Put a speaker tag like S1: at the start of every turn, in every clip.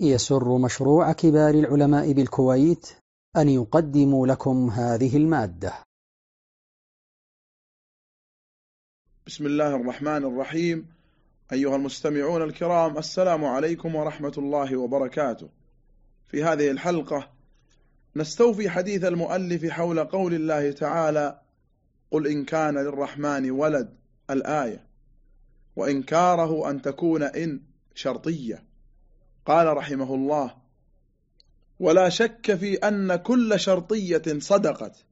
S1: يسر مشروع كبار العلماء بالكويت أن يقدم لكم هذه المادة.
S2: بسم الله الرحمن الرحيم. أيها المستمعون الكرام السلام عليكم ورحمة الله وبركاته. في هذه الحلقة نستوفي حديث المؤلف حول قول الله تعالى قل إن كان للرحمن ولد الآية. وإنكاره أن تكون إن شرطية. قال رحمه الله ولا شك في أن كل شرطية صدقت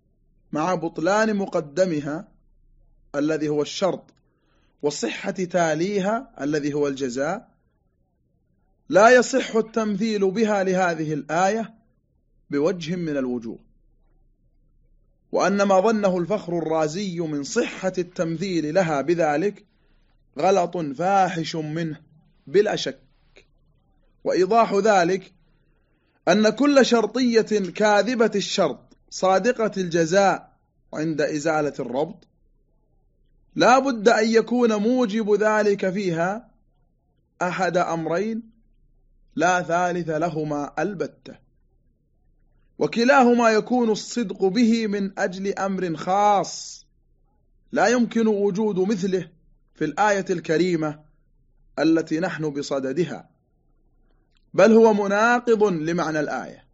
S2: مع بطلان مقدمها الذي هو الشرط وصحة تاليها الذي هو الجزاء. لا يصح التمثيل بها لهذه الآية بوجه من الوجوه وأن ما ظنه الفخر الرازي من صحة التمثيل لها بذلك غلط فاحش منه بلا شك. وإيضاح ذلك أن كل شرطية كاذبة الشرط صادقة الجزاء عند إزالة الربط لا بد أن يكون موجب ذلك فيها أحد أمرين لا ثالث لهما البتة. وكلاهما يكون الصدق به من أجل أمر خاص لا يمكن وجود مثله في الآية الكريمة التي نحن بصددها. بل هو مناقض لمعنى الآية.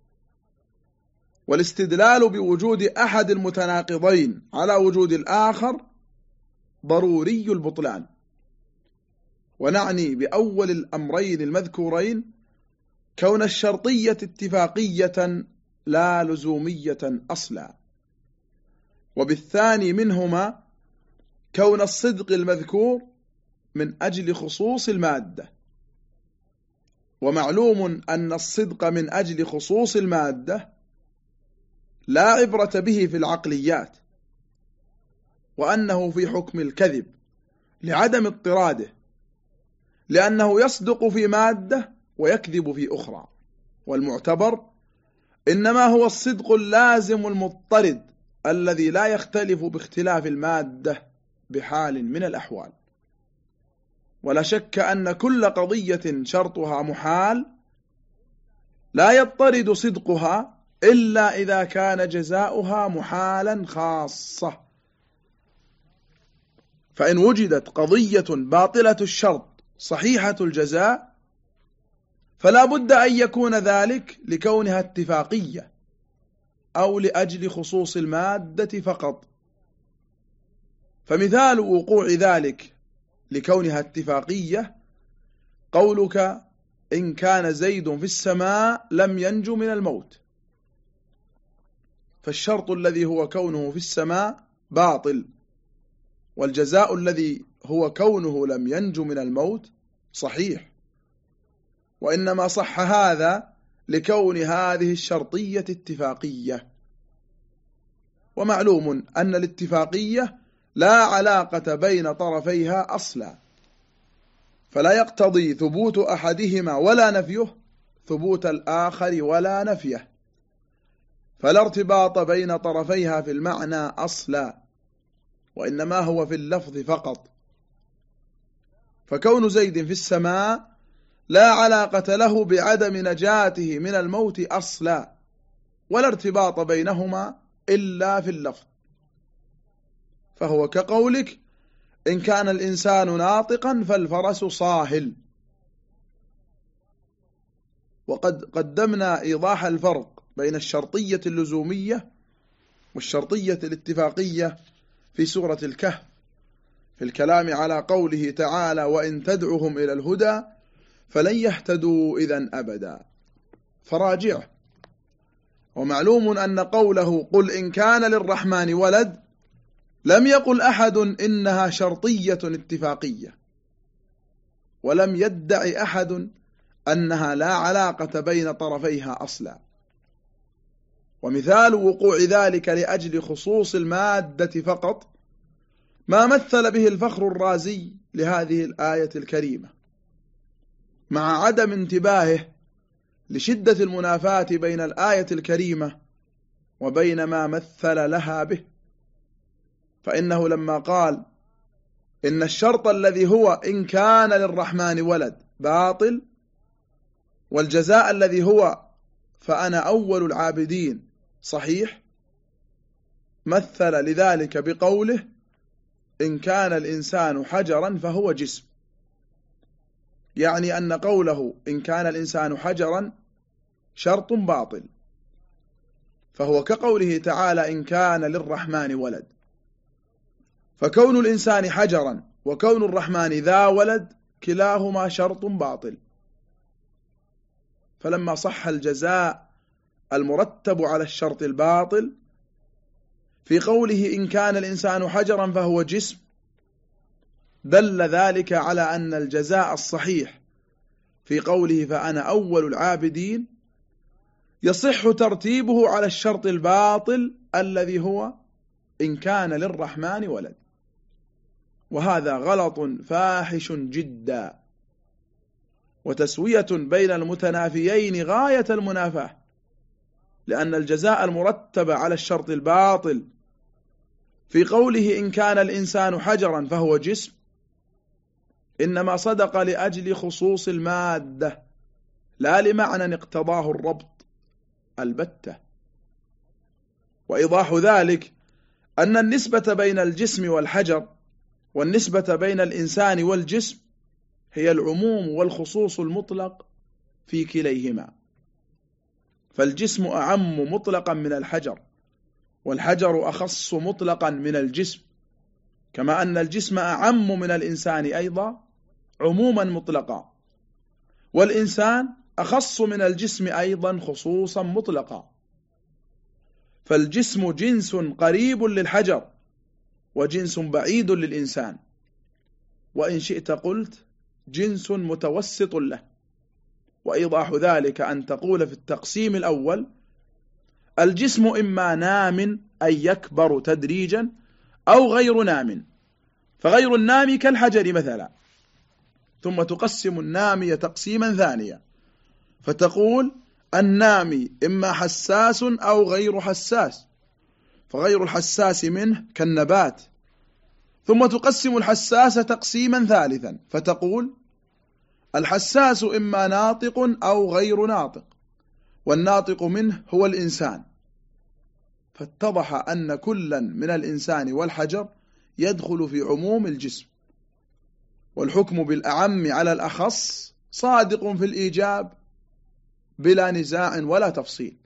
S2: والاستدلال بوجود أحد المتناقضين على وجود الآخر ضروري البطلان. ونعني بأول الأمرين المذكورين كون الشرطية اتفاقية لا لزومية أصلا. وبالثاني منهما كون الصدق المذكور من أجل خصوص المادة. ومعلوم أن الصدق من أجل خصوص المادة لا عبرة به في العقليات وأنه في حكم الكذب لعدم اضطراده لأنه يصدق في مادة ويكذب في أخرى. والمعتبر إنما هو الصدق اللازم المضطرد الذي لا يختلف باختلاف المادة بحال من الأحوال. ولا شك أن كل قضية شرطها محال لا يضطرد صدقها إلا إذا كان جزاؤها محالا خاصة. فإن وجدت قضية باطلة الشرط صحيحة الجزاء فلا بد أن يكون ذلك لكونها اتفاقية أو لأجل خصوص المادة فقط. فمثال وقوع ذلك لكونها اتفاقية قولك إن كان زيد في السماء لم ينجو من الموت. فالشرط الذي هو كونه في السماء باطل والجزاء الذي هو كونه لم ينجو من الموت صحيح. وإنما صح هذا لكون هذه الشرطية اتفاقية. ومعلوم أن الاتفاقية لا علاقة بين طرفيها أصلا. فلا يقتضي ثبوت أحدهما ولا نفيه ثبوت الآخر ولا نفيه. فلا ارتباط بين طرفيها في المعنى أصلا وإنما هو في اللفظ فقط. فكون زيد في السماء لا علاقة له بعدم نجاته من الموت أصلا ولا ارتباط بينهما إلا في اللفظ. فهو كقولك إن كان الإنسان ناطقا فالفرس صاهل. وقد قدمنا إيضاح الفرق بين الشرطية اللزومية والشرطية الاتفاقية في سورة الكهف في الكلام على قوله تعالى وإن تدعهم إلى الهدى فلن يهتدوا إذا أبدا. فراجعه. ومعلوم أن قوله قل إن كان للرحمن ولد لم يقل أحد إنها شرطية اتفاقية ولم يدعي أحد أنها لا علاقة بين طرفيها أصلا. ومثال وقوع ذلك لأجل خصوص المادة فقط ما مثل به الفخر الرازي لهذه الآية الكريمة مع عدم انتباهه لشدة المنافاة بين الآية الكريمة وبين ما مثل لها به. فإنه لما قال إن الشرط الذي هو إن كان للرحمن ولد باطل والجزاء الذي هو فأنا أول العابدين صحيح مثل لذلك بقوله إن كان الإنسان حجرا فهو جسم. يعني أن قوله إن كان الإنسان حجرا شرط باطل فهو كقوله تعالى إن كان للرحمن ولد. فكون الإنسان حجرا وكون الرحمن ذا ولد كلاهما شرط باطل. فلما صح الجزاء المرتب على الشرط الباطل في قوله إن كان الإنسان حجرا فهو جسم دل ذلك على أن الجزاء الصحيح. في قوله فأنا أول العابدين يصح ترتيبه على الشرط الباطل الذي هو إن كان للرحمن ولد. وهذا غلط فاحش جدا. وتسوية بين المتنافيين غاية المنافاة لأن الجزاء المرتب على الشرط الباطل. في قوله إن كان الإنسان حجرا فهو جسم إنما صدق لأجل خصوص المادة لا لمعنى اقتضاه الربط البتة. وإيضاح ذلك أن النسبة بين الجسم والحجر والنسبة بين الإنسان والجسم هي العموم والخصوص المطلق في كليهما. فالجسم أعم مطلقا من الحجر والحجر أخص مطلقا من الجسم كما أن الجسم أعم من الإنسان أيضا عموما مطلقا والإنسان أخص من الجسم أيضا خصوصا مطلقا. فالجسم جنس قريب للحجر وجنس بعيد للإنسان. وإن شئت قلت جنس متوسط له. وإيضاح ذلك أن تقول في التقسيم الأول الجسم إما نام أي يكبر تدريجا أو غير نام. فغير النام كالحجر مثلا. ثم تقسم النامي تقسيما ثانيا. فتقول النامي إما حساس أو غير حساس. فغير الحساس منه كالنبات. ثم تقسم الحساس تقسيما ثالثا فتقول الحساس إما ناطق أو غير ناطق والناطق منه هو الإنسان. فاتضح أن كلا من الإنسان والحجر يدخل في عموم الجسم والحكم بالأعم على الأخص صادق في الإيجاب بلا نزاع ولا تفصيل.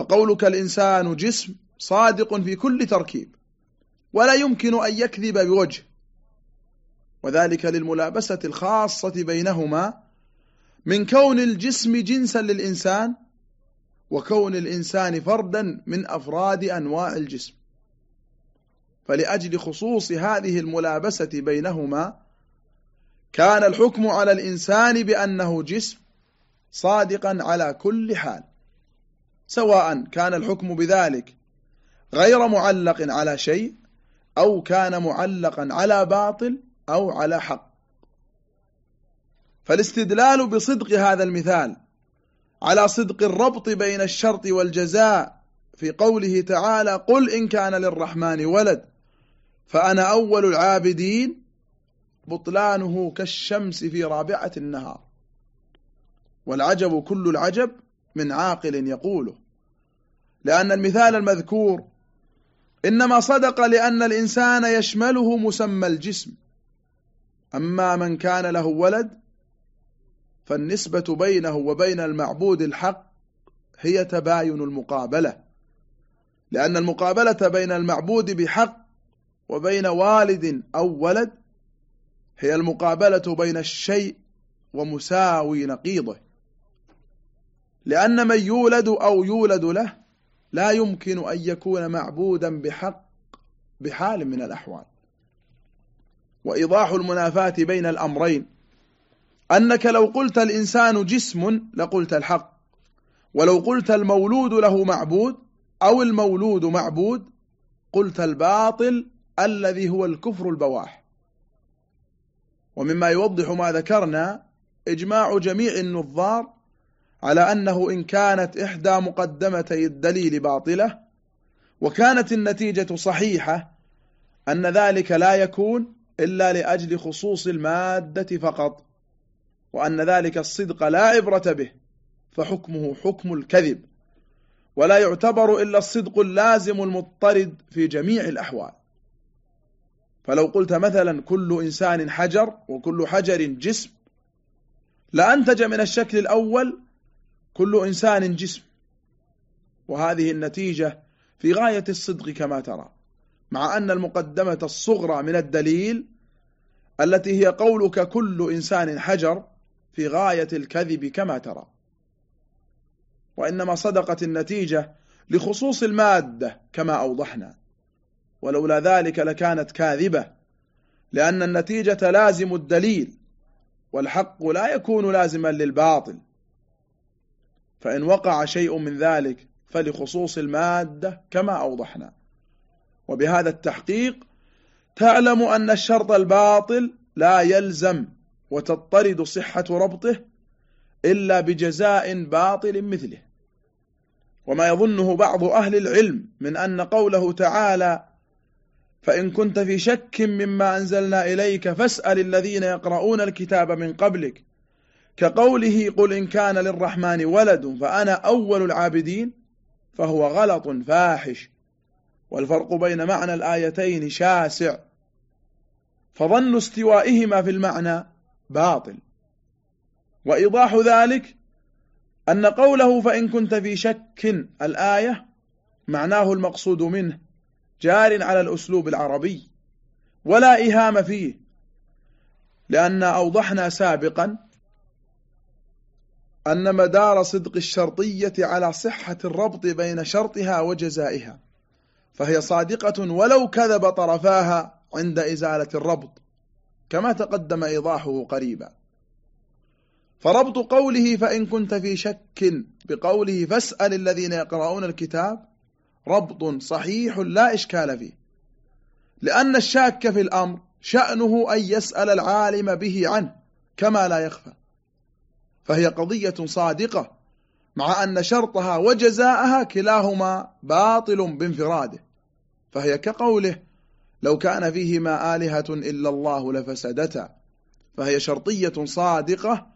S2: فقولك الإنسان جسم صادق في كل تركيب ولا يمكن أن يكذب بوجه. وذلك للملابسة الخاصة بينهما من كون الجسم جنسا للإنسان وكون الإنسان فردا من أفراد أنواع الجسم. فلأجل خصوص هذه الملابسة بينهما كان الحكم على الإنسان بأنه جسم صادقا على كل حال. سواء كان الحكم بذلك غير معلق على شيء أو كان معلقا على باطل أو على حق. فالاستدلال بصدق هذا المثال على صدق الربط بين الشرط والجزاء في قوله تعالى قل إن كان للرحمن ولد فأنا أول العابدين بطلانه كالشمس في رابعة النهار. والعجب كل العجب من عاقل يقوله. لأن المثال المذكور إنما صدق لأن الإنسان يشمله مسمى الجسم. أما من كان له ولد فالنسبة بينه وبين المعبود الحق هي تباين المقابلة. لأن المقابلة بين المعبود بحق وبين والد أو ولد هي المقابلة بين الشيء ومساوي نقيضه. لأن من يولد أو يولد له لا يمكن أن يكون معبودا بحق بحال من الأحوال. وإيضاح المنافاة بين الأمرين. أنك لو قلت الإنسان جسم لقلت الحق. ولو قلت المولود له معبود أو المولود معبود قلت الباطل الذي هو الكفر البواح. ومما يوضح ما ذكرنا إجماع جميع النظار على أنه إن كانت إحدى مقدمتي الدليل باطلة وكانت النتيجة صحيحة أن ذلك لا يكون إلا لأجل خصوص المادة فقط وأن ذلك الصدق لا عبرة به فحكمه حكم الكذب ولا يعتبر إلا الصدق اللازم المضطرد في جميع الأحوال. فلو قلت مثلا كل إنسان حجر وكل حجر جسم لأنتج من الشكل الأول كل إنسان جسم. وهذه النتيجة في غاية الصدق كما ترى. مع أن المقدمة الصغرى من الدليل التي هي قولك كل إنسان حجر في غاية الكذب كما ترى. وإنما صدقت النتيجة لخصوص المادة كما أوضحنا. ولولا ذلك لكانت كاذبة. لأن النتيجة لازم الدليل. والحق لا يكون لازما للباطل. فإن وقع شيء من ذلك فلخصوص المادة كما أوضحنا. وبهذا التحقيق تعلم أن الشرط الباطل لا يلزم وتضطرد صحة ربطه إلا بجزاء باطل مثله. وما يظنه بعض أهل العلم من أن قوله تعالى فإن كنت في شك مما أنزلنا إليك فاسأل الذين يقرؤون الكتاب من قبلك كقوله قل إن كان للرحمن ولد فأنا أول العابدين فهو غلط فاحش. والفرق بين معنى الآيتين شاسع. فظن استوائهما في المعنى باطل. وإيضاح ذلك أن قوله فإن كنت في شك الآية معناه المقصود منه جار على الأسلوب العربي ولا إهام فيه. لأن أوضحنا سابقا أن مدار صدق الشرطية على صحة الربط بين شرطها وجزائها فهي صادقة ولو كذب طرفاها عند إزالة الربط كما تقدم إيضاحه قريبا. فربط قوله فإن كنت في شك بقوله فاسأل الذين يقرؤون الكتاب ربط صحيح لا إشكال فيه لأن الشاك في الأمر شأنه أن يسأل العالم به عنه كما لا يخفى. فهي قضية صادقة مع أن شرطها وجزاءها كلاهما باطل بانفراده. فهي كقوله لو كان فيهما آلهة إلا الله لفسدتا فهي شرطية صادقة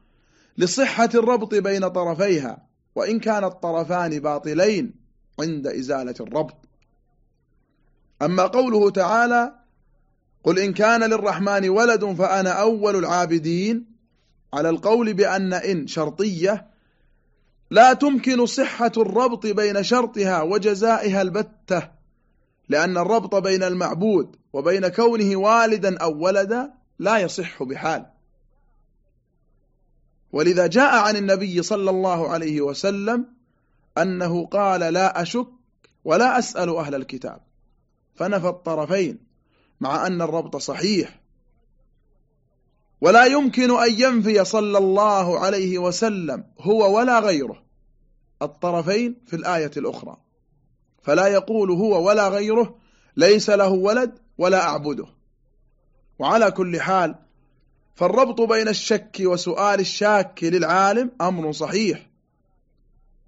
S2: لصحة الربط بين طرفيها وإن كان الطرفان باطلين عند إزالة الربط. أما قوله تعالى قل إن كان للرحمن ولد فأنا أول العابدين على القول بأن إن شرطية لا تمكن صحة الربط بين شرطها وجزائها البتة لأن الربط بين المعبود وبين كونه والدا أو ولدا لا يصح بحال. ولذا جاء عن النبي صلى الله عليه وسلم أنه قال لا أشك ولا أسأل أهل الكتاب فنفى الطرفين مع أن الربط صحيح. ولا يمكن أن ينفي صلى الله عليه وسلم هو ولا غيره. الطرفين في الآية الأخرى. فلا يقول هو ولا غيره ليس له ولد ولا أعبده. وعلى كل حال فالربط بين الشك وسؤال الشاك للعالم أمر صحيح.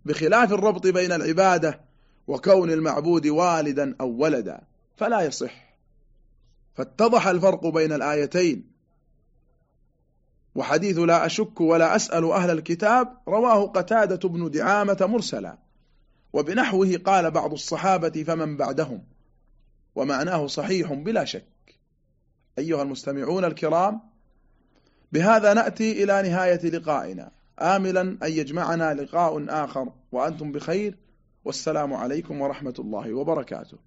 S2: بخلاف الربط بين العبادة وكون المعبود والدا أو ولدا فلا يصح. فاتضح الفرق بين الآيتين. وحديث لا أشك ولا أسأل أهل الكتاب رواه قتادة بن دعامة مرسلا. وبنحوه قال بعض الصحابة فمن بعدهم ومعناه صحيح بلا شك. أيها المستمعون الكرام بهذا نأتي إلى نهاية لقائنا. آملا أن يجمعنا لقاء آخر وأنتم بخير. والسلام عليكم ورحمة الله وبركاته.